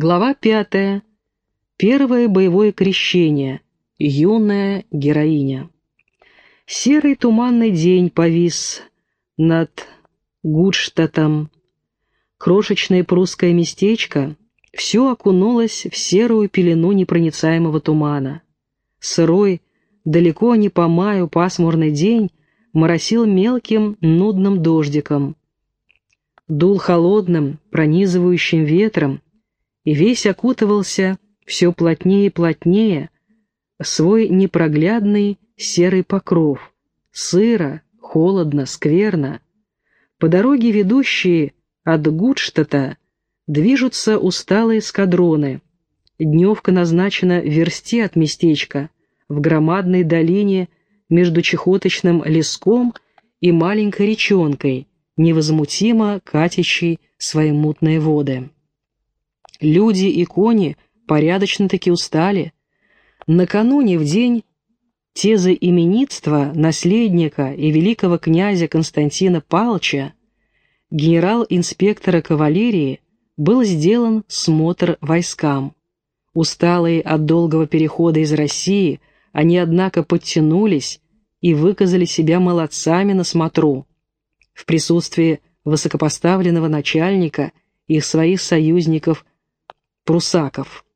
Глава пятая. Первое боевое крещение. Юная героиня. Серый туманный день повис над Гудштатом. Крошечное прусское местечко все окунулось в серую пелену непроницаемого тумана. Сырой, далеко не по маю пасмурный день моросил мелким нудным дождиком. Дул холодным, пронизывающим ветром, и весь окутывался все плотнее и плотнее свой непроглядный серый покров. Сыро, холодно, скверно. По дороге, ведущие от Гудштата, движутся усталые эскадроны. Дневка назначена в версте от местечка, в громадной долине между чехоточным леском и маленькой речонкой, невозмутимо катящей свои мутные воды. Люди и кони порядочно-таки устали. Накануне в день тезоименитства наследника и великого князя Константина Палча генерал-инспектора кавалерии был сделан смотр войскам. Усталые от долгого перехода из России, они, однако, подтянулись и выказали себя молодцами на смотру. В присутствии высокопоставленного начальника и своих союзников прусаков.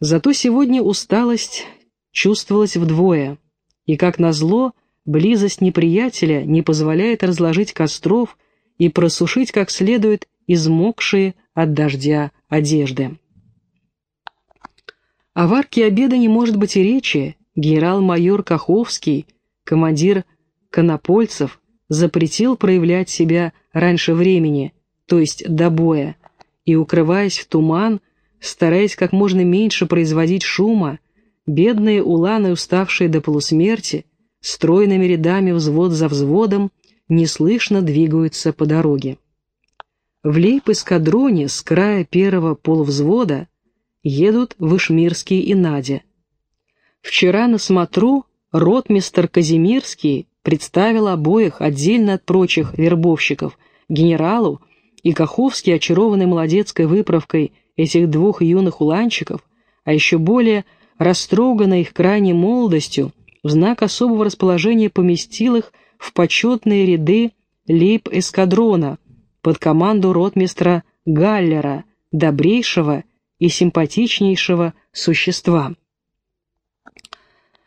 Зато сегодня усталость чувствовалась вдвое, и, как назло, близость неприятеля не позволяет разложить костров и просушить как следует измокшие от дождя одежды. О варке обеда не может быть и речи. Генерал-майор Каховский, командир конопольцев, запретил проявлять себя раньше времени, то есть до боя, и, укрываясь в туман, стараясь как можно меньше производить шума, бедные уланы, уставшие до полусмерти, стройными рядами взвод за взводом, неслышно двигаются по дороге. В лейб-эскадроне с края первого полувзвода едут Вышмирский и Надя. Вчера на смотру ротмистер Казимирский представил обоих отдельно от прочих вербовщиков генералу и Каховский, очарованный молодецкой выправкой этих двух юных уланчиков, а еще более растроганный их крайней молодостью, в знак особого расположения поместил их в почетные ряды лейб-эскадрона под команду ротмистра Галлера, добрейшего и симпатичнейшего существа.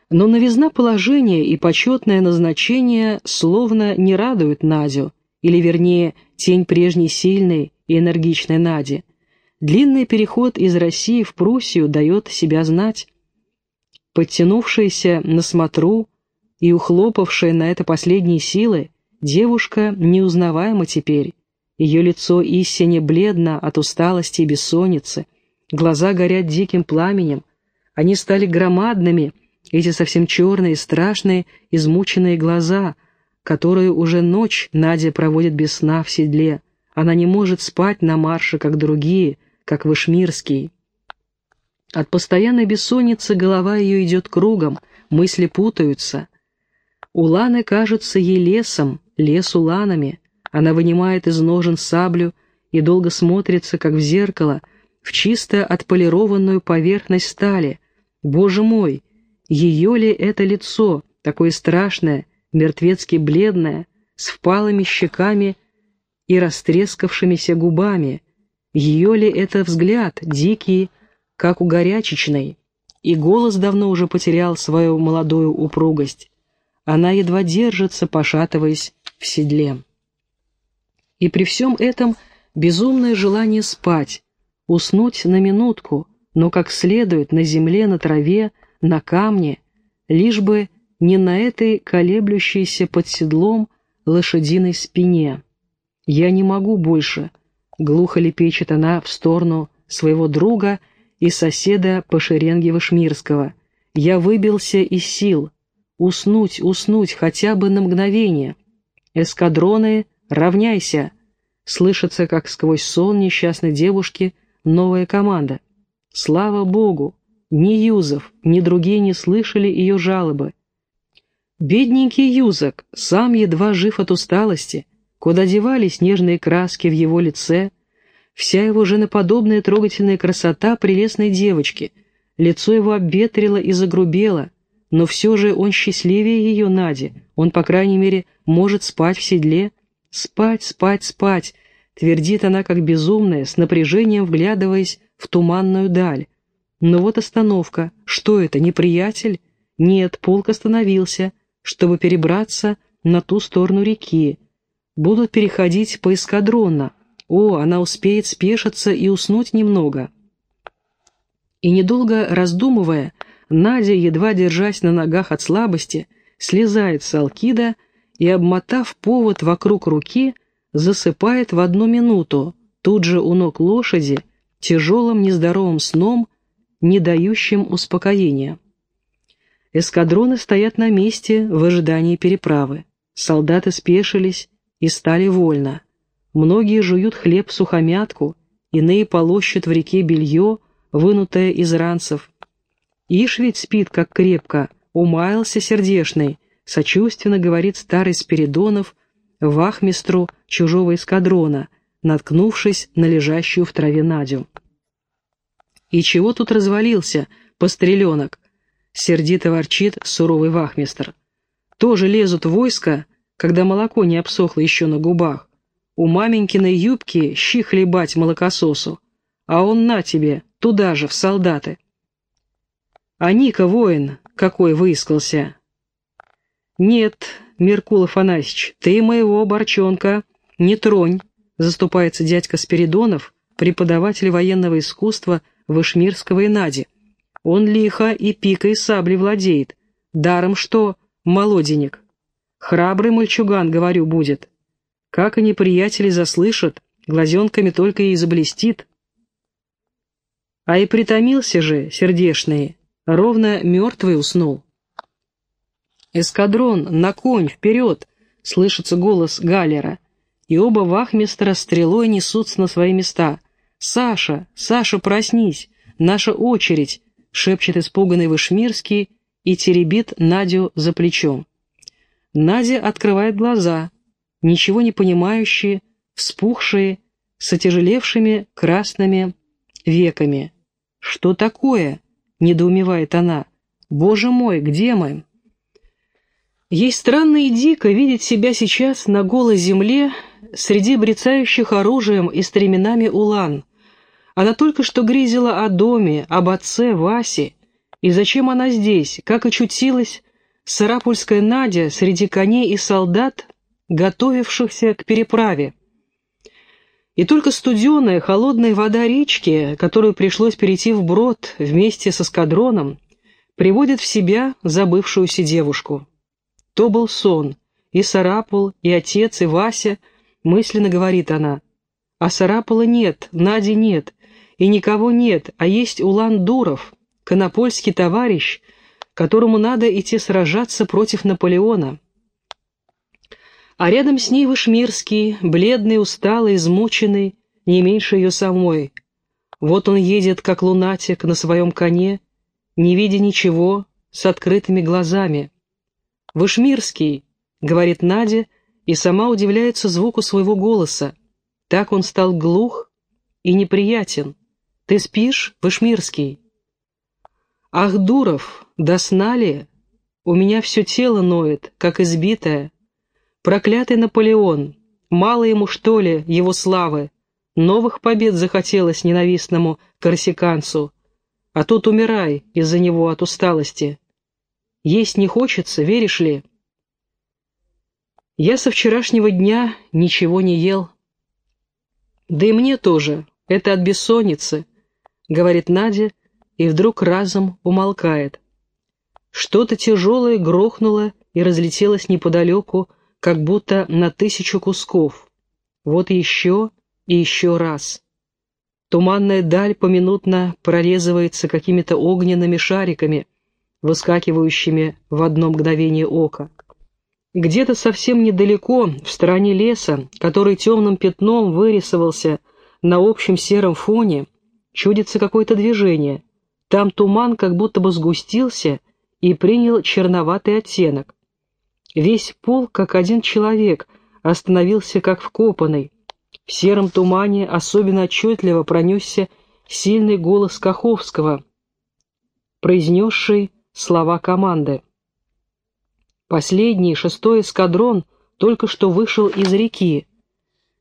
Но новизна положения и почетное назначение словно не радуют Надю, или вернее тень прежней сильной и энергичной Нади. Длинный переход из России в Пруссию дает себя знать. Подтянувшаяся на смотру и ухлопавшая на это последние силы, девушка неузнаваема теперь. Ее лицо истине бледно от усталости и бессонницы, глаза горят диким пламенем, они стали громадными, эти совсем черные, страшные, измученные глаза — которую уже ночь Надя проводит без сна в седле. Она не может спать на марше, как другие, как Вышмирский. От постоянной бессонницы голова ее идет кругом, мысли путаются. Уланы кажутся ей лесом, лес уланами. Она вынимает из ножен саблю и долго смотрится, как в зеркало, в чисто отполированную поверхность стали. Боже мой, ее ли это лицо, такое страшное, мертвецки бледная, с впалыми щеками и растрескавшимися губами. Ее ли это взгляд, дикий, как у горячечной, и голос давно уже потерял свою молодую упругость. Она едва держится, пошатываясь в седле. И при всем этом безумное желание спать, уснуть на минутку, но как следует на земле, на траве, на камне, лишь бы не на этой колеблющейся под седлом лошадиной спине. «Я не могу больше», — глухо лепечет она в сторону своего друга и соседа по шеренге Вышмирского. «Я выбился из сил. Уснуть, уснуть хотя бы на мгновение. Эскадроны, равняйся!» Слышится, как сквозь сон несчастной девушки новая команда. Слава Богу! Ни Юзов, ни другие не слышали ее жалобы. Бедненький Юзак, сам едва жив от усталости, куда девались нежные краски в его лице, Вся его женоподобная трогательная красота прелестной девочки. Лицо его обветрило и загрубело, но все же он счастливее ее, Нади. Он, по крайней мере, может спать в седле. «Спать, спать, спать!» — твердит она, как безумная, с напряжением вглядываясь в туманную даль. Но вот остановка. Что это, неприятель? Нет, полк остановился, чтобы перебраться на ту сторону реки. Будут переходить по эскадронно. О, она успеет спешиться и уснуть немного. И недолго раздумывая, Надя, едва держась на ногах от слабости, слезает с алкида и, обмотав повод вокруг руки, засыпает в одну минуту, тут же у ног лошади, тяжелым нездоровым сном, не дающим успокоения. Эскадроны стоят на месте в ожидании переправы. Солдаты спешились и стали вольно. Многие жуют хлеб сухомятку, иные полощут в реке белье, вынутое из ранцев. Ишь ведь спит, как крепко, умаялся сердешный, сочувственно говорит старый Спиридонов вахмистру чужого эскадрона, наткнувшись на лежащую в траве Надю. «И чего тут развалился, постреленок?» — сердито ворчит суровый вахмистр. «Тоже лезут в войско, когда молоко не обсохло еще на губах. У маменькиной юбки щи хлебать молокососу, а он на тебе, туда же, в солдаты. А Ника воин какой выискался. Нет, Меркул Афанасьевич, ты моего борчонка не тронь, заступается дядька Спиридонов, преподаватель военного искусства Вышмирского и Нади. Он лихо и пикой сабли владеет, даром что молоденек. Храбрый мальчуган, говорю, будет. Как они, приятели, заслышат, глазенками только и заблестит. А и притомился же, сердешный, ровно мертвый уснул. «Эскадрон, на конь, вперед!» — слышится голос Галлера, и оба вахмистра стрелой несутся на свои места. «Саша, Саша, проснись! Наша очередь!» — шепчет испуганный Вышмирский и теребит Надю за плечом. Надя открывает глаза — ничего не понимающие, вспухшие, с отяжелевшими красными веками. «Что такое?» — недоумевает она. «Боже мой, где мы?» Ей странно и дико видеть себя сейчас на голой земле среди брецающих оружием и стременами улан. Она только что грезила о доме, об отце Васе. И зачем она здесь? Как очутилась сарапульская Надя среди коней и солдат готовившихся к переправе. И только студеная, холодная вода речки, которую пришлось перейти вброд вместе с эскадроном, приводит в себя забывшуюся девушку. То был сон, и Сарапул, и отец, и Вася, мысленно говорит она. А Сарапула нет, Нади нет, и никого нет, а есть Улан Дуров, конопольский товарищ, которому надо идти сражаться против Наполеона а рядом с ней Вышмирский, бледный, усталый, измученный, не меньше ее самой. Вот он едет, как лунатик, на своем коне, не видя ничего, с открытыми глазами. «Вышмирский», — говорит Надя, и сама удивляется звуку своего голоса. Так он стал глух и неприятен. «Ты спишь, Вышмирский?» «Ах, Дуров, до сна ли? У меня все тело ноет, как избитое». Проклятый Наполеон! Мало ему, что ли, его славы? Новых побед захотелось ненавистному корсиканцу. А тут умирай из-за него от усталости. Есть не хочется, веришь ли? Я со вчерашнего дня ничего не ел. Да и мне тоже, это от бессонницы, говорит Надя, и вдруг разом умолкает. Что-то тяжелое грохнуло и разлетелось неподалеку, как будто на тысячу кусков. Вот еще и еще раз. Туманная даль поминутно прорезывается какими-то огненными шариками, выскакивающими в одно мгновение ока. Где-то совсем недалеко, в стороне леса, который темным пятном вырисовался на общем сером фоне, чудится какое-то движение. Там туман как будто бы сгустился и принял черноватый оттенок. Весь пол, как один человек, остановился как вкопанный. В сером тумане особенно отчетливо пронесся сильный голос Каховского, произнесший слова команды. Последний, шестой эскадрон, только что вышел из реки.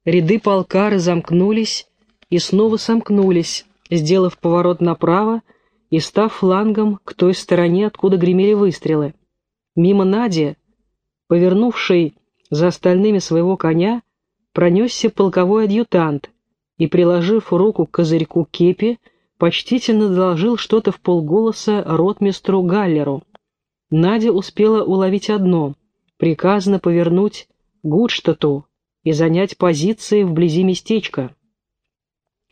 Ряды полка разомкнулись и снова сомкнулись, сделав поворот направо и став флангом к той стороне, откуда гремели выстрелы. Мимо Нади, повернувшей за остальными своего коня, пронесся полковой адъютант и, приложив руку к козырьку кепи, почтительно доложил что-то в полголоса ротмистру Галлеру. Надя успела уловить одно — приказано повернуть Гудштату и занять позиции вблизи местечка.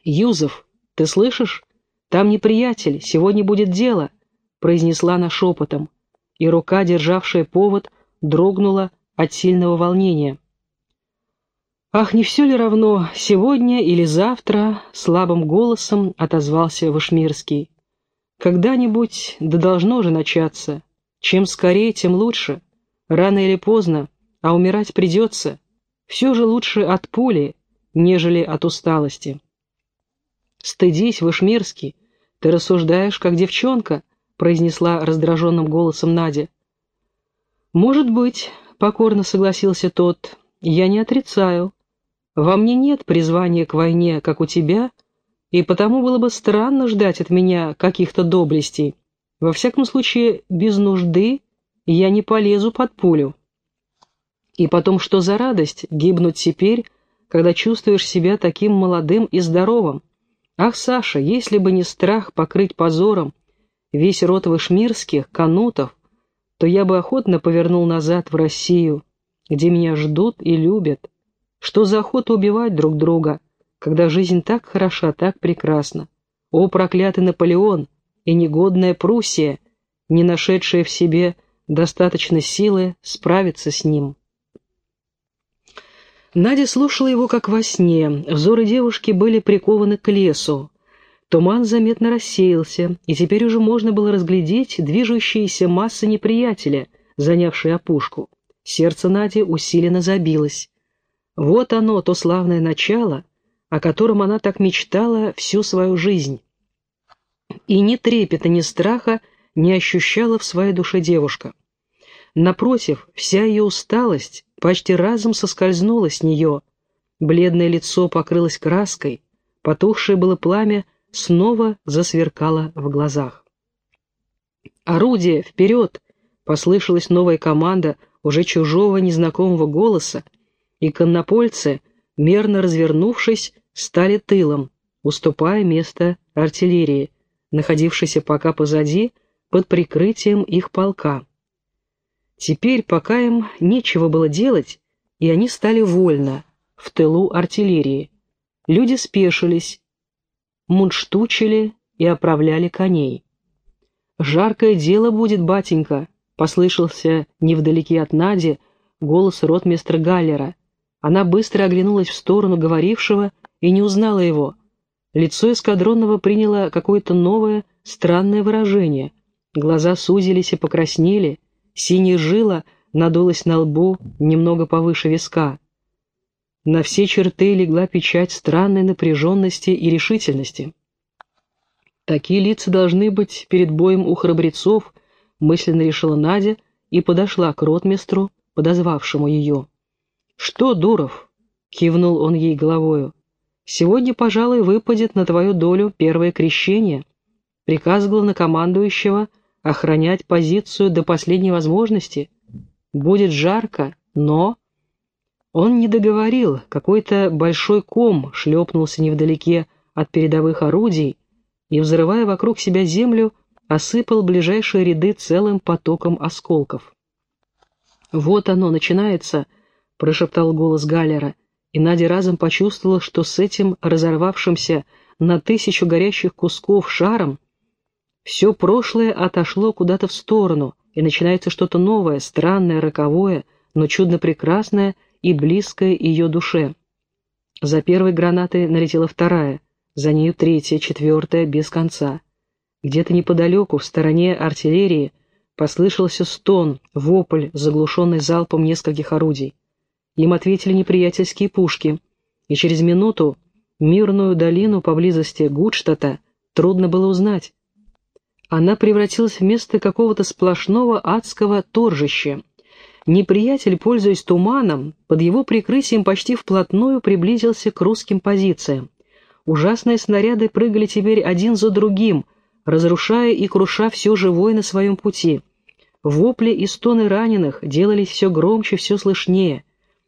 «Юзов, ты слышишь? Там неприятель, сегодня будет дело», — произнесла она шепотом, и рука, державшая повод, дрогнула от сильного волнения. «Ах, не все ли равно, сегодня или завтра?» — слабым голосом отозвался Вашмирский. «Когда-нибудь, да должно же начаться. Чем скорее, тем лучше. Рано или поздно, а умирать придется. Все же лучше от пули, нежели от усталости». «Стыдись, Вашмирский, ты рассуждаешь, как девчонка», — произнесла раздраженным голосом Надя. «Может быть», — покорно согласился тот, — «я не отрицаю». Во мне нет призвания к войне, как у тебя, и потому было бы странно ждать от меня каких-то доблестей. Во всяком случае, без нужды я не полезу под пулю. И потом, что за радость гибнуть теперь, когда чувствуешь себя таким молодым и здоровым? Ах, Саша, если бы не страх покрыть позором весь род вышмирских, канутов, то я бы охотно повернул назад в Россию, где меня ждут и любят. Что за охота убивать друг друга, когда жизнь так хороша, так прекрасна? О, проклятый Наполеон и негодная Пруссия, не нашедшая в себе достаточно силы справиться с ним. Надя слушала его как во сне, взоры девушки были прикованы к лесу. Туман заметно рассеялся, и теперь уже можно было разглядеть движущиеся массы неприятеля, занявшие опушку. Сердце Нади усиленно забилось. Вот оно, то славное начало, о котором она так мечтала всю свою жизнь. И ни трепета, ни страха не ощущала в своей душе девушка. Напротив, вся ее усталость почти разом соскользнула с нее. Бледное лицо покрылось краской, потухшее было пламя снова засверкало в глазах. «Орудие! Вперед!» — послышалась новая команда уже чужого незнакомого голоса, и коннопольцы, мерно развернувшись, стали тылом, уступая место артиллерии, находившейся пока позади, под прикрытием их полка. Теперь, пока им нечего было делать, и они стали вольно, в тылу артиллерии, люди спешились, мундштучили и оправляли коней. «Жаркое дело будет, батенька», — послышался невдалеке от Нади голос ротмистра Галлера — она быстро оглянулась в сторону говорившего и не узнала его. Лицо эскадронного приняло какое-то новое, странное выражение. Глаза сузились и покраснели, синяя жила надулась на лбу немного повыше виска. На все черты легла печать странной напряженности и решительности. Такие лица должны быть перед боем у храбрецов, мысленно решила Надя и подошла к ротмистру, подозвавшему ее. «Что, Дуров?» — кивнул он ей головою. «Сегодня, пожалуй, выпадет на твою долю первое крещение. Приказ главнокомандующего — охранять позицию до последней возможности. Будет жарко, но...» Он не договорил, какой-то большой ком шлепнулся невдалеке от передовых орудий и, взрывая вокруг себя землю, осыпал ближайшие ряды целым потоком осколков. Вот оно, начинается — прошептал голос Галлера, и Надя разом почувствовала, что с этим разорвавшимся на тысячу горящих кусков шаром все прошлое отошло куда-то в сторону, и начинается что-то новое, странное, роковое, но чудно прекрасное и близкое ее душе. За первой гранатой налетела вторая, за нею третья, четвертая, без конца. Где-то неподалеку, в стороне артиллерии, послышался стон, вопль, заглушенный залпом нескольких орудий. Им ответили неприятельские пушки. и через минуту мирную долину поблизости Гудштата трудно было узнать. Она превратилась в место какого-то сплошного адского торжища. Неприятель, пользуясь туманом, под его прикрытием почти вплотную приблизился к русским позициям. Ужасные снаряды прыгали теперь один за другим, разрушая и круша все живое на своем пути. Вопли и стоны раненых делались все громче, все слышнее.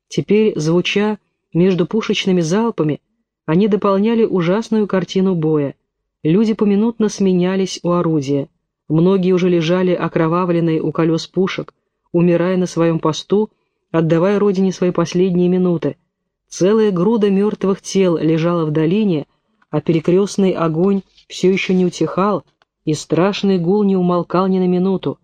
Теперь, звуча между пушечными залпами, они дополняли ужасную картину боя. Люди поминутно сменялись у орудия. Многие уже лежали окровавленные у колес пушек, умирая на своем посту, отдавая родине свои последние минуты. Целая груда мертвых тел лежала в долине, а перекрестный огонь все еще не утихал, и страшный гул не умолкал ни на минуту.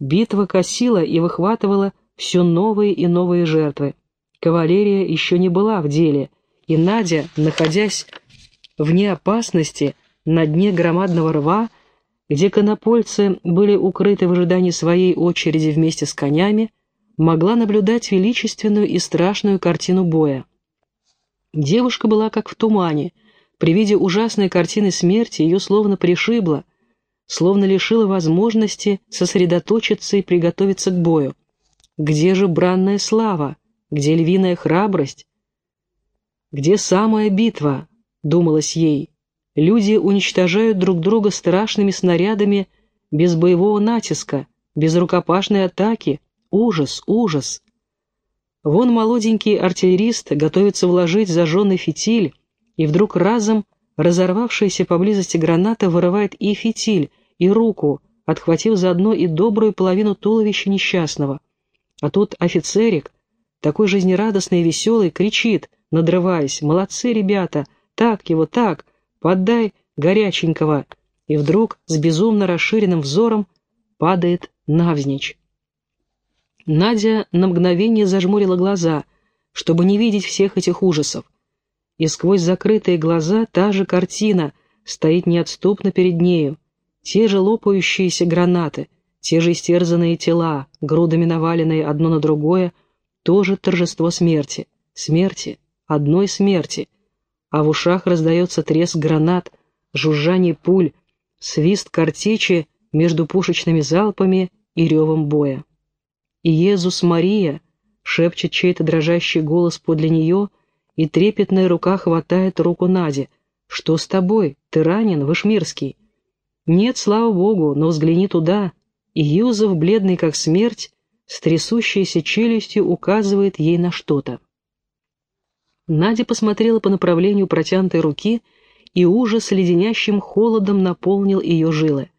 Битва косила и выхватывала все новые и новые жертвы. Кавалерия еще не была в деле, и Надя, находясь вне опасности, на дне громадного рва, где конопольцы были укрыты в ожидании своей очереди вместе с конями, могла наблюдать величественную и страшную картину боя. Девушка была как в тумане. При виде ужасной картины смерти ее словно пришибло, словно лишило возможности сосредоточиться и приготовиться к бою. Где же бранная слава? Где львиная храбрость? Где самая битва? Думалось ей. Люди уничтожают друг друга страшными снарядами без боевого натиска, без рукопашной атаки. Ужас, ужас. Вон молоденький артиллерист готовится вложить зажженный фитиль, и вдруг разом разорвавшаяся поблизости граната вырывает и фитиль, и руку, отхватив заодно и добрую половину туловища несчастного. А тут офицерик, такой жизнерадостный и веселый, кричит, надрываясь, «Молодцы, ребята! Так его, так! Поддай горяченького!» И вдруг с безумно расширенным взором падает навзничь. Надя на мгновение зажмурила глаза, чтобы не видеть всех этих ужасов. И сквозь закрытые глаза та же картина стоит неотступно перед нею, те же лопающиеся гранаты, те же истерзанные тела, грудами наваленные одно на другое, тоже торжество смерти, смерти, одной смерти, а в ушах раздается треск гранат, жужжание пуль, свист картечи между пушечными залпами и ревом боя. «Иезус Мария!» — шепчет чей-то дрожащий голос подле нее, и трепетная рука хватает руку Нади. «Что с тобой? Ты ранен, Вышмирский?» Нет, слава богу, но взгляни туда, и Юзов, бледный как смерть, с трясущейся челюстью указывает ей на что-то. Надя посмотрела по направлению протянутой руки, и ужас леденящим холодом наполнил ее жилы.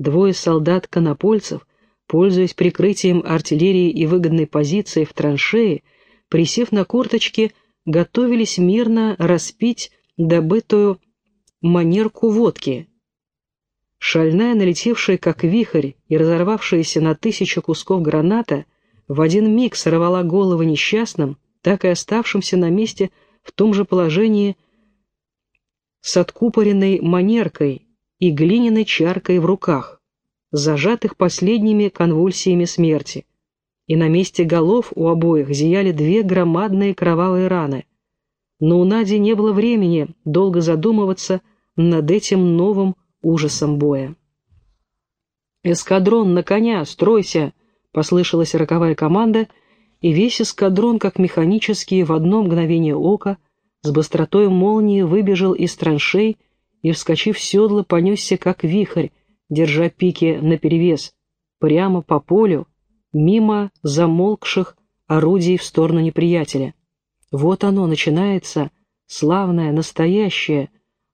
Двое солдат-конопольцев, пользуясь прикрытием артиллерии и выгодной позицией в траншее, присев на корточки, готовились мирно распить добытую манерку водки, Шальная, налетевшая как вихрь и разорвавшаяся на тысячу кусков граната, в один миг сорвала головы несчастным, так и оставшимся на месте в том же положении с откупоренной манеркой и глиняной чаркой в руках, зажатых последними конвульсиями смерти. И на месте голов у обоих зияли две громадные кровавые раны. Но у Нади не было времени долго задумываться над этим новым ужасом боя. «Эскадрон, на коня, стройся!» — послышалась роковая команда, и весь эскадрон, как механический, в одно мгновение ока, с быстротой молнии выбежал из траншей и, вскочив в седло, понесся, как вихрь, держа пики наперевес, прямо по полю, мимо замолкших орудий в сторону неприятеля. Вот оно начинается, славное, настоящее,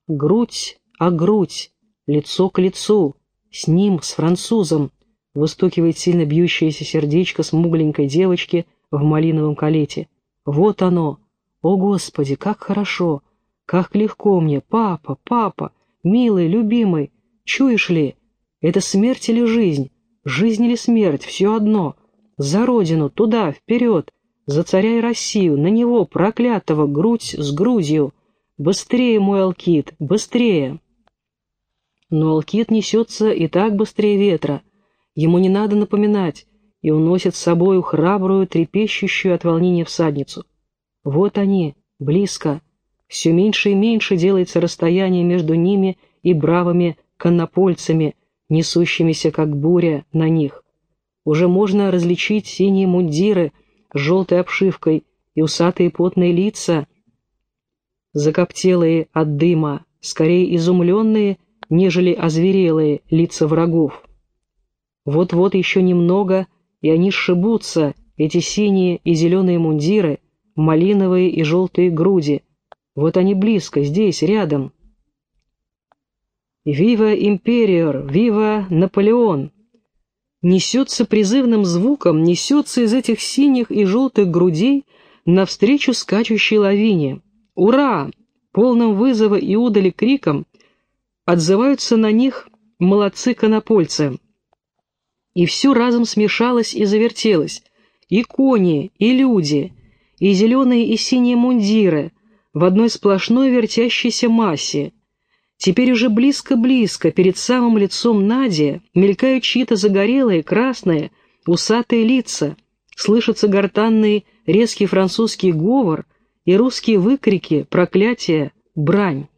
грудь а грудь, лицо к лицу, с ним, с французом, выстукивает сильно бьющееся сердечко смугленькой девочки в малиновом калете. Вот оно! О, Господи, как хорошо! Как легко мне! Папа, папа, милый, любимый, чуешь ли? Это смерть или жизнь? Жизнь или смерть? Все одно. За родину, туда, вперед! За царя и Россию, на него, проклятого, грудь с грудью! Быстрее, мой Алкид, быстрее! Но Алкит несется и так быстрее ветра. Ему не надо напоминать, и уносит с собою храбрую, трепещущую от волнения всадницу. Вот они, близко, все меньше и меньше делается расстояние между ними и бравыми коннопольцами, несущимися как буря на них. Уже можно различить синие мундиры с желтой обшивкой и усатые потные лица, закоптелые от дыма, скорее изумленные, нежели озверелые лица врагов. Вот-вот еще немного, и они сшибутся, эти синие и зеленые мундиры, малиновые и желтые груди. Вот они близко, здесь, рядом. «Вива империор! Вива Наполеон!» Несется призывным звуком, несется из этих синих и желтых грудей навстречу скачущей лавине. «Ура!» Полным вызова и удали криком отзываются на них молодцы-конопольцы. И все разом смешалось и завертелось. И кони, и люди, и зеленые и синие мундиры в одной сплошной вертящейся массе. Теперь уже близко-близко, перед самым лицом Нади, мелькают чьи-то загорелые, красные, усатые лица, слышится гортанный резкий французский говор и русские выкрики, проклятия, брань.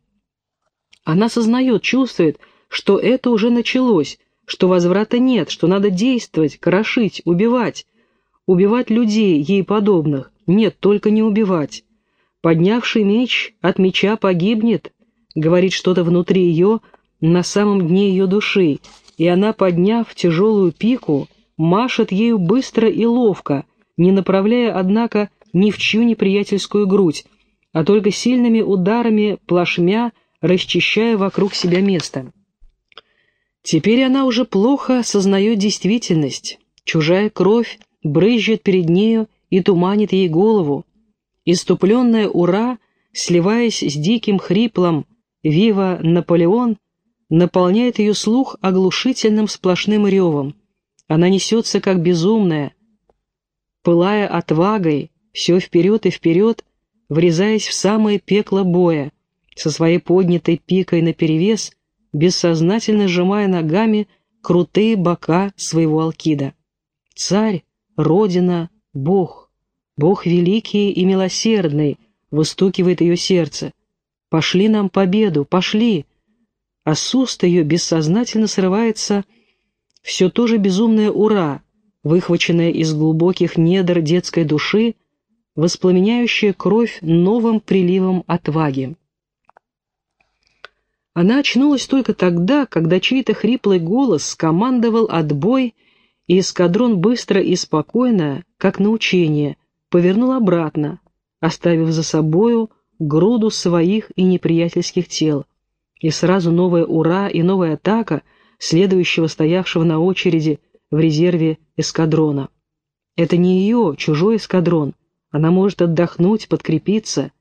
Она сознает, чувствует, что это уже началось, что возврата нет, что надо действовать, крошить, убивать. Убивать людей, ей подобных. Нет, только не убивать. Поднявший меч от меча погибнет, говорит что-то внутри ее, на самом дне ее души, и она, подняв тяжелую пику, машет ею быстро и ловко, не направляя, однако, ни в чью неприятельскую грудь, а только сильными ударами плашмя расчищая вокруг себя место. Теперь она уже плохо осознает действительность. Чужая кровь брызжет перед нею и туманит ей голову. Иступленная «Ура», сливаясь с диким хриплом «Вива Наполеон», наполняет ее слух оглушительным сплошным ревом. Она несется как безумная, пылая отвагой, все вперед и вперед, врезаясь в самое пекло боя, со своей поднятой пикой наперевес, бессознательно сжимая ногами крутые бока своего алкида. Царь, Родина, Бог, Бог великий и милосердный, выстукивает ее сердце. Пошли нам победу, пошли! А с уст ее бессознательно срывается все то же безумное «Ура!», выхваченное из глубоких недр детской души, воспламеняющее кровь новым приливом отваги. Она очнулась только тогда, когда чей-то хриплый голос скомандовал отбой, и эскадрон быстро и спокойно, как на учение, повернул обратно, оставив за собою груду своих и неприятельских тел. И сразу новая «Ура» и новая атака, следующего стоявшего на очереди в резерве эскадрона. Это не ее, чужой эскадрон. Она может отдохнуть, подкрепиться.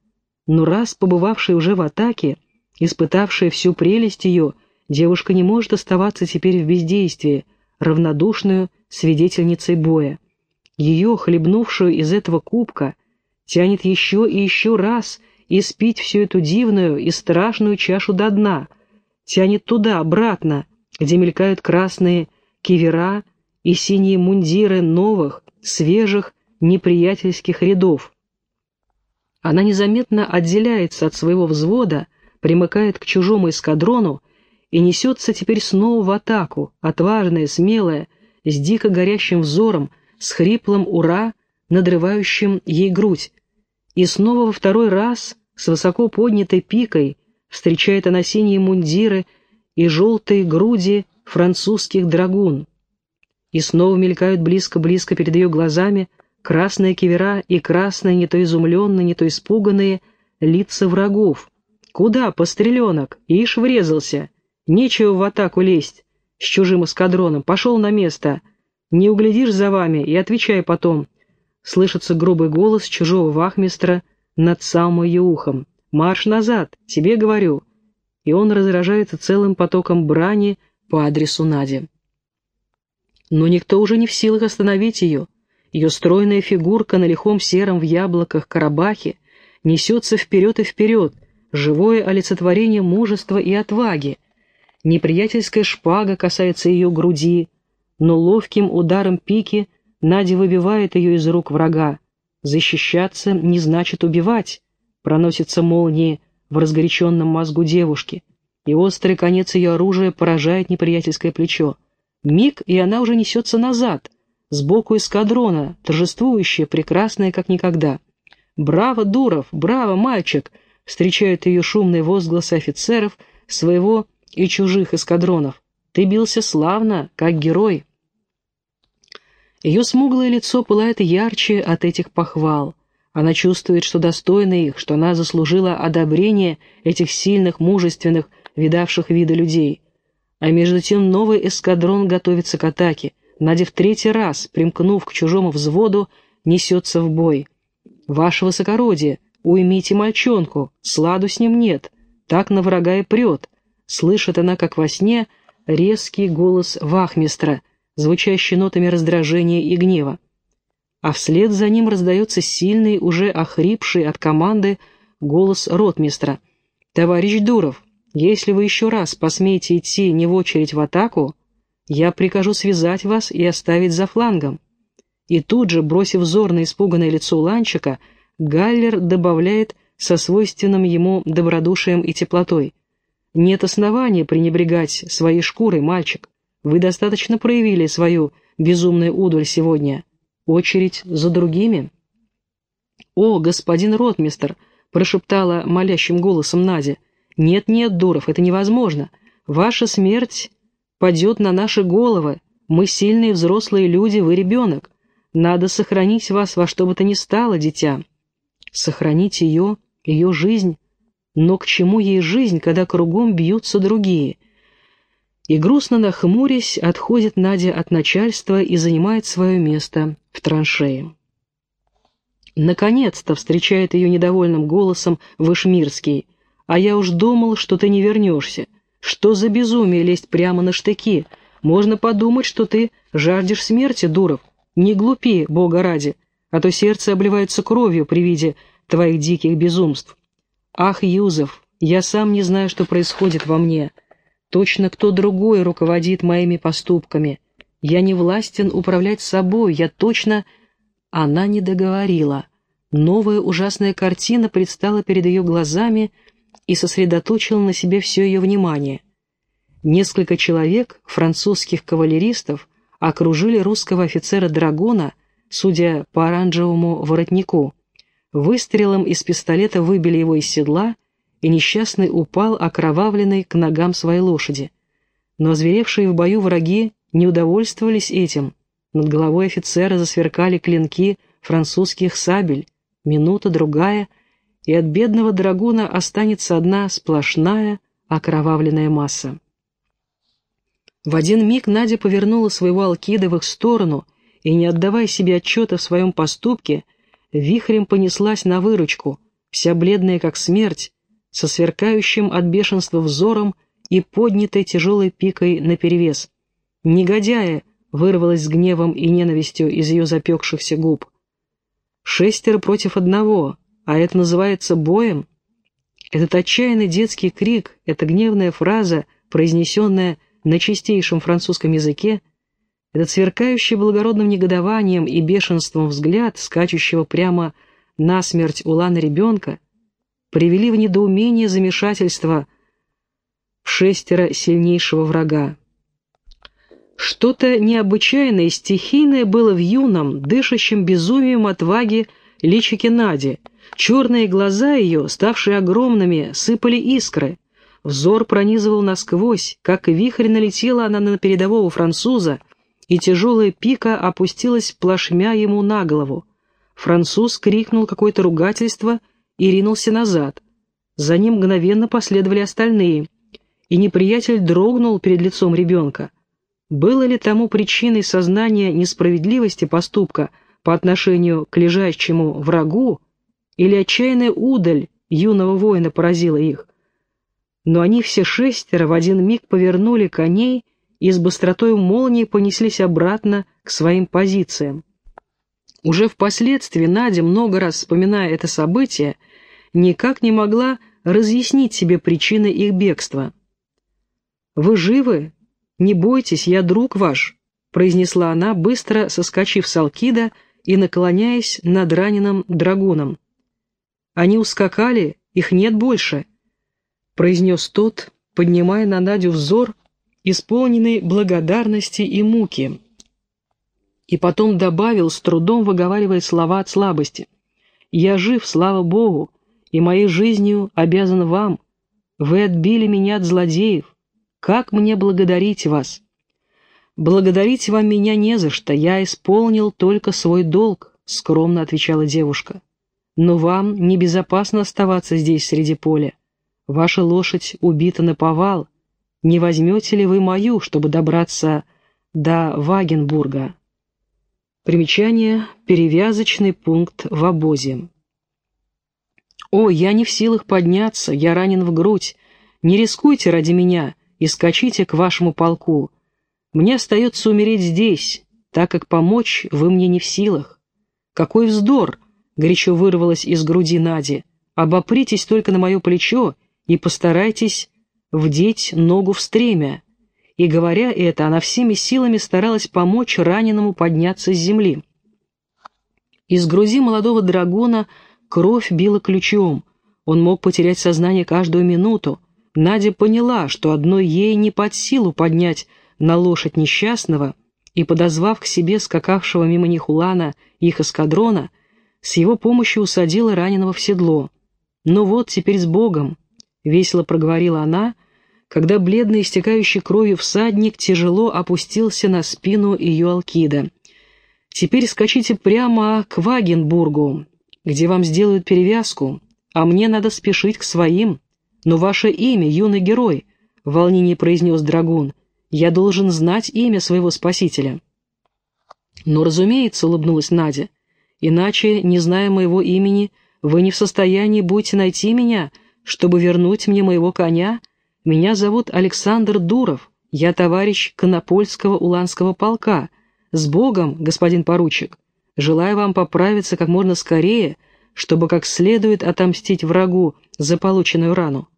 Но раз побывавший уже в атаке, Испытавшая всю прелесть ее, девушка не может оставаться теперь в бездействии, равнодушную свидетельницей боя. Ее, хлебнувшую из этого кубка, тянет еще и еще раз испить всю эту дивную и страшную чашу до дна, тянет туда, обратно, где мелькают красные кивера и синие мундиры новых, свежих, неприятельских рядов. Она незаметно отделяется от своего взвода, примыкает к чужому эскадрону и несется теперь снова в атаку, отважная, смелая, с дико горящим взором, с хриплым «Ура!», надрывающим ей грудь. И снова во второй раз, с высоко поднятой пикой, встречает она синие мундиры и желтые груди французских драгун. И снова мелькают близко-близко перед ее глазами красные кивера и красные, не то изумленные, не то испуганные, лица врагов, «Куда, постреленок? Ишь врезался. Нечего в атаку лезть. С чужим эскадроном. Пошел на место. Не углядишь за вами и отвечай потом». Слышится грубый голос чужого вахмистра над самым ее ухом. «Марш назад! Тебе говорю!» И он разражается целым потоком брани по адресу Нади. Но никто уже не в силах остановить ее. Ее стройная фигурка на лихом сером в яблоках Карабахе несется вперед и вперед — живое олицетворение мужества и отваги. Неприятельская шпага касается ее груди, но ловким ударом пики Надя выбивает ее из рук врага. Защищаться не значит убивать. проносится молнии в разгоряченном мозгу девушки, и острый конец ее оружия поражает неприятельское плечо. Миг, и она уже несется назад, сбоку эскадрона, торжествующая, прекрасная, как никогда. «Браво, Дуров! Браво, мальчик!» Встречают ее шумные возгласы офицеров своего и чужих эскадронов. «Ты бился славно, как герой!» Ее смуглое лицо пылает ярче от этих похвал. Она чувствует, что достойна их, что она заслужила одобрение этих сильных, мужественных, видавших вида людей. А между тем новый эскадрон готовится к атаке. Надя в третий раз, примкнув к чужому взводу, несется в бой. «Ваше высокородие, уймите мальчонку, сладу с ним нет, так на врага и прет», слышит она, как во сне, резкий голос вахмистра, звучащий нотами раздражения и гнева а вслед за ним раздается сильный, уже охрипший от команды голос ротмистра. «Товарищ Дуров, если вы еще раз посмеете идти не в очередь в атаку, я прикажу связать вас и оставить за флангом». И тут же, бросив взор на испуганное лицо Ланчика, Галлер добавляет со свойственным ему добродушием и теплотой. «Нет основания пренебрегать своей шкурой, мальчик. Вы достаточно проявили свою безумную удаль сегодня» очередь за другими. «О, господин ротмистер!» — прошептала молящим голосом Надя. «Нет-нет, Дуров, это невозможно. Ваша смерть падет на наши головы. Мы сильные взрослые люди, вы ребенок. Надо сохранить вас во что бы то ни стало, дитя. Сохранить ее, ее жизнь. Но к чему ей жизнь, когда кругом бьются другие?» И грустно нахмурясь, отходит Надя от начальства и занимает свое место в траншее. Наконец-то встречает ее недовольным голосом Вышмирский. «А я уж думал, что ты не вернешься. Что за безумие лезть прямо на штыки? Можно подумать, что ты жаждешь смерти, Дуров. Не глупи, Бога ради, а то сердце обливается кровью при виде твоих диких безумств. Ах, Юзеф, я сам не знаю, что происходит во мне». Точно кто другой руководит моими поступками. Я не властен управлять собой, я точно... Она не договорила. Новая ужасная картина предстала перед ее глазами и сосредоточила на себе все ее внимание. Несколько человек, французских кавалеристов, окружили русского офицера Драгона, судя по оранжевому воротнику. Выстрелом из пистолета выбили его из седла и несчастный упал, окровавленный, к ногам своей лошади. Но озверевшие в бою враги не удовольствовались этим. Над головой офицера засверкали клинки французских сабель. Минута, другая, и от бедного драгуна останется одна сплошная окровавленная масса. В один миг Надя повернула своего Алкида в их сторону и, не отдавая себе отчета в своем поступке, вихрем понеслась на выручку, вся бледная как смерть, со сверкающим от бешенства взором и поднятой тяжелой пикой наперевес. «Негодяя!» — вырвалось с гневом и ненавистью из ее запекшихся губ. «Шестеро против одного, а это называется боем?» Этот отчаянный детский крик, эта гневная фраза, произнесенная на чистейшем французском языке, этот сверкающий благородным негодованием и бешенством взгляд, скачущего прямо на смерть Улана ребенка, привели в недоумение замешательство в шестеро сильнейшего врага. Что-то необычайное и стихийное было в юном, дышащем безумием отваги личике Нади. Черные глаза ее, ставшие огромными, сыпали искры. Взор пронизывал насквозь, как вихрь налетела она на передового француза, и тяжелая пика опустилась плашмя ему на голову. Француз крикнул какое-то ругательство и ринулся назад. За ним мгновенно последовали остальные, и неприятель дрогнул перед лицом ребенка. Было ли тому причиной сознания несправедливости поступка по отношению к лежащему врагу, или отчаянная удаль юного воина поразила их? Но они все шестеро в один миг повернули коней и с быстротой молнии понеслись обратно к своим позициям. Уже впоследствии Надя, много раз вспоминая это событие, никак не могла разъяснить себе причины их бегства. «Вы живы? Не бойтесь, я друг ваш», — произнесла она, быстро соскочив с Алкида и наклоняясь над раненым драгуном. Они ускакали, их нет больше», — произнес тот, поднимая на Надю взор, исполненный благодарности и муки. И потом добавил, с трудом выговаривая слова от слабости. «Я жив, слава Богу, и моей жизнью обязан вам. Вы отбили меня от злодеев. Как мне благодарить вас?» «Благодарить вам меня не за что, я исполнил только свой долг», — скромно отвечала девушка. «Но вам небезопасно оставаться здесь среди поля. Ваша лошадь убита на повал. Не возьмете ли вы мою, чтобы добраться до Вагенбурга?» Примечание «Перевязочный пункт в обозе». «О, я не в силах подняться, я ранен в грудь. Не рискуйте ради меня и скачите к вашему полку. Мне остается умереть здесь, так как помочь вы мне не в силах. Какой вздор!» — горячо вырвалось из груди Нади. «Обопритесь только на мое плечо и постарайтесь вдеть ногу в стремя». И говоря это, она всеми силами старалась помочь раненому подняться с земли. Из груди молодого драгуна кровь била ключом. Он мог потерять сознание каждую минуту. Надя поняла, что одной ей не под силу поднять на лошадь несчастного и, подозвав к себе скакавшего мимо них Улана их эскадрона, с его помощью усадила раненого в седло. «Ну вот, теперь с Богом!» — весело проговорила она, когда бледный, истекающий кровью всадник тяжело опустился на спину ее Алкида. «Теперь скачите прямо к Вагенбургу, где вам сделают перевязку, а мне надо спешить к своим. Но ваше имя, юный герой!» — в волнении произнес Драгун. Я должен знать имя своего спасителя». «Ну, разумеется», — улыбнулась Надя. «Иначе, не зная моего имени, вы не в состоянии будете найти меня, чтобы вернуть мне моего коня. Меня зовут Александр Дуров, я товарищ Конопольского Уланского полка. С Богом, господин поручик! Желаю вам поправиться как можно скорее, чтобы как следует отомстить врагу за полученную рану.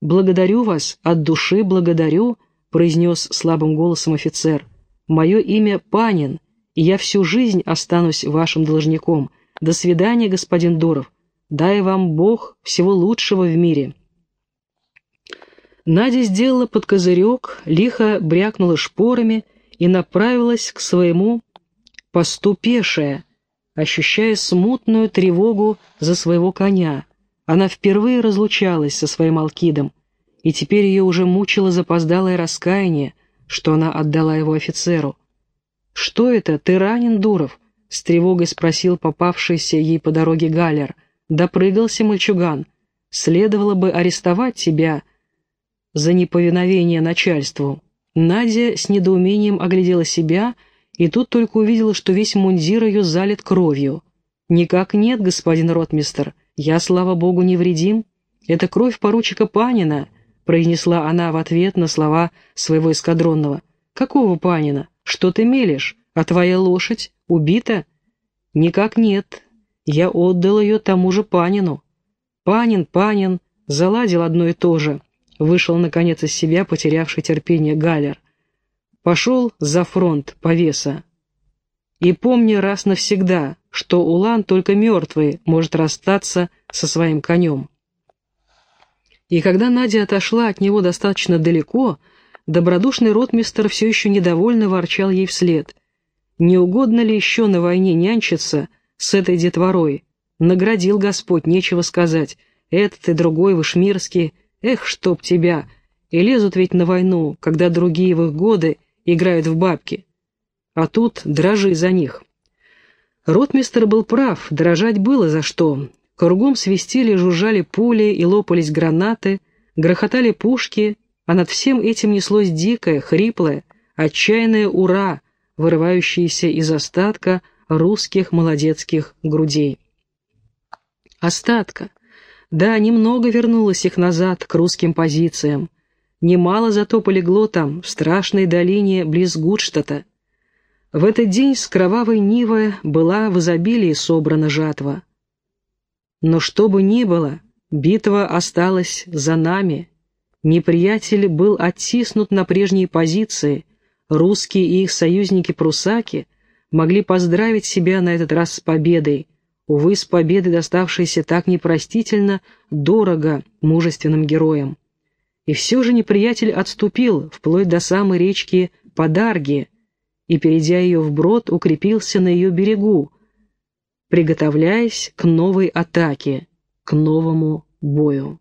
Благодарю вас, от души благодарю, произнес слабым голосом офицер. «Мое имя Панин, и я всю жизнь останусь вашим должником. До свидания, господин Дуров. Дай вам Бог всего лучшего в мире». Надя сделала под козырек, лихо брякнула шпорами и направилась к своему посту пешая, ощущая смутную тревогу за своего коня. Она впервые разлучалась со своим Алкидом, и теперь ее уже мучило запоздалое раскаяние, что она отдала его офицеру. «Что это? Ты ранен, Дуров?» — с тревогой спросил попавшийся ей по дороге Галер. «Допрыгался мальчуган. Следовало бы арестовать тебя за неповиновение начальству». Надя с недоумением оглядела себя и тут только увидела, что весь мундир ее залит кровью. «Никак нет, господин ротмистер. Я, слава богу, невредим. Это кровь поручика Панина, произнесла она в ответ на слова своего эскадронного. «Какого Панина? Что ты мелешь? А твоя лошадь убита?» «Никак нет. Я отдал ее тому же Панину». «Панин, Панин!» заладил одно и то же. Вышел, наконец, из себя, потерявший терпение Галер. Пошел за фронт повеса. И помни раз навсегда, что Улан только мертвый может расстаться со своим конем. И когда Надя отошла от него достаточно далеко, добродушный ротмистер все еще недовольно ворчал ей вслед. «Не угодно ли еще на войне нянчиться с этой детворой? Наградил Господь, нечего сказать. Этот и другой вышмирский, эх, чтоб тебя! И лезут ведь на войну, когда другие в их годы играют в бабки. А тут дрожи за них». Ротмистер был прав, дрожать было за что. Кругом свистели жужжали пули и лопались гранаты, грохотали пушки, а над всем этим неслось дикое, хриплое, отчаянное «Ура!», вырывающееся из остатка русских молодецких грудей. Остатка. Да, немного вернулось их назад к русским позициям. Немало зато полегло там, в страшной долине близ Гудштата. В этот день с кровавой Нивы была в изобилии собрана жатва. Но что бы ни было, битва осталась за нами. Неприятель был оттиснут на прежние позиции, русские и их союзники-прусаки могли поздравить себя на этот раз с победой. Увы, с победы, доставшейся так непростительно, дорого мужественным героям. И все же неприятель отступил, вплоть до самой речки Подарги, и, перейдя ее вброд, укрепился на ее берегу, приготовляясь к новой атаке, к новому бою.